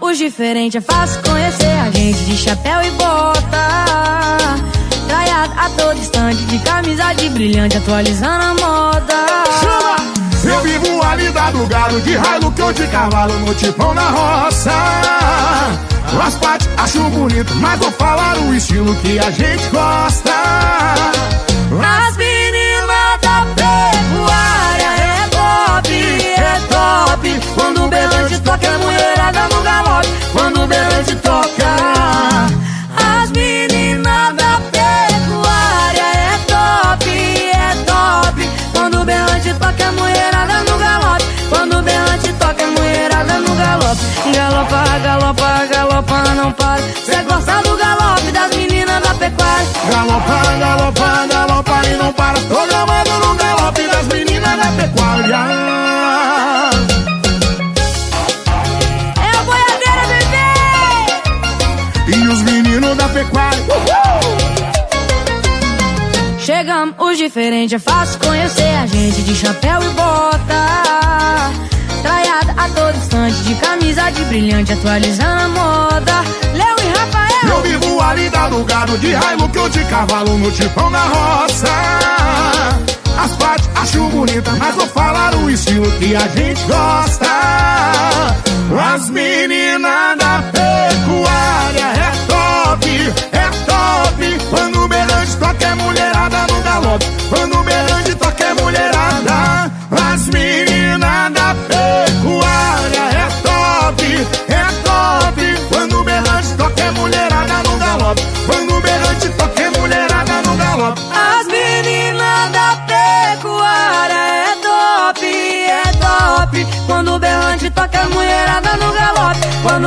os diferentes, é fácil conhecer a gente de chapéu e bota. Traiado a todo instante, de camisa de brilhante, atualizando a moda. Chama! Eu vivo a vida do galo, de raio que eu de cavalo, no tipão na roça. As partes acho bonito, mas vou falar o estilo que a gente gosta. Galopa, galopa, galopa e não para. Tô gravando no galope das meninas da pecuária. É a boiadeira, bebê! E os meninos da pecuária. Chegamos, os diferentes, é fácil conhecer a gente de chapéu e bota. Traiada a todo instante, de camisa de brilhante, atualizando a moda. Do gado, de que eu de cavalo, no tipão na roça. As partes acho bonita, mas vou falar o estilo que a gente gosta. As meninas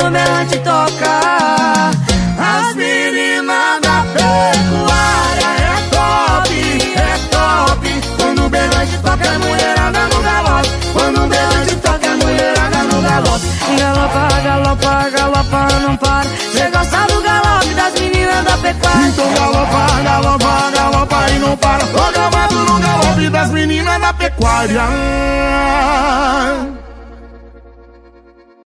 galope. Quando o berrante toca, As meninas da pecuária é top, é top. Quando o berrante toca é mulherada no galope. Quando o berrante toca é mulherada no galope. galopa, galopa, galopa, não para. Cê gosta do galope das meninas da pecuária. Então galopa, galopa, galopa e não para. Tô gravado no galope das meninas da pecuária.